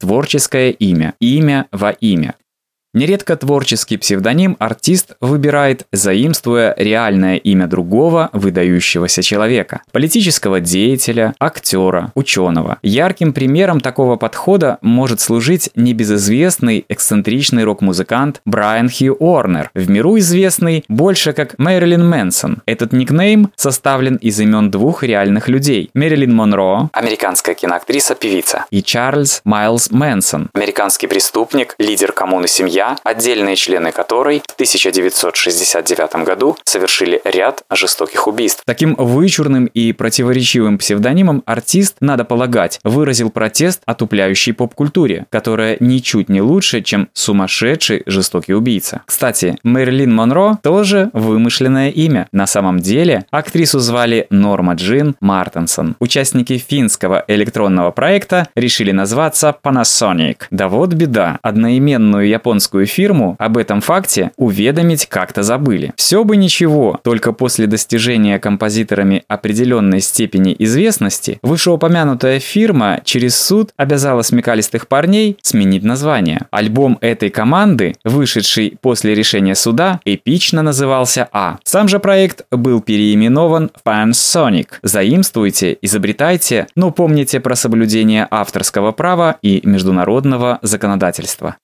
Творческое имя. Имя во имя. Нередко творческий псевдоним артист выбирает, заимствуя реальное имя другого выдающегося человека, политического деятеля, актера, ученого. Ярким примером такого подхода может служить небезызвестный эксцентричный рок-музыкант Брайан Хью Уорнер, в миру известный больше как Мэрилин Мэнсон. Этот никнейм составлен из имен двух реальных людей – Мэрилин Монро, американская киноактриса-певица, и Чарльз Майлз Мэнсон, американский преступник, лидер коммуны семья семья, отдельные члены которой в 1969 году совершили ряд жестоких убийств. Таким вычурным и противоречивым псевдонимом артист, надо полагать, выразил протест отупляющей поп-культуре, которая ничуть не лучше, чем сумасшедший жестокий убийца. Кстати, Мэрилин Монро тоже вымышленное имя. На самом деле актрису звали Норма Джин Мартенсон. Участники финского электронного проекта решили назваться Panasonic. Да вот беда. Одноименную японскую американскую фирму об этом факте уведомить как-то забыли. Все бы ничего, только после достижения композиторами определенной степени известности, вышеупомянутая фирма через суд обязала смекалистых парней сменить название. Альбом этой команды, вышедший после решения суда, эпично назывался А. Сам же проект был переименован в Pansonic. Заимствуйте, изобретайте, но помните про соблюдение авторского права и международного законодательства.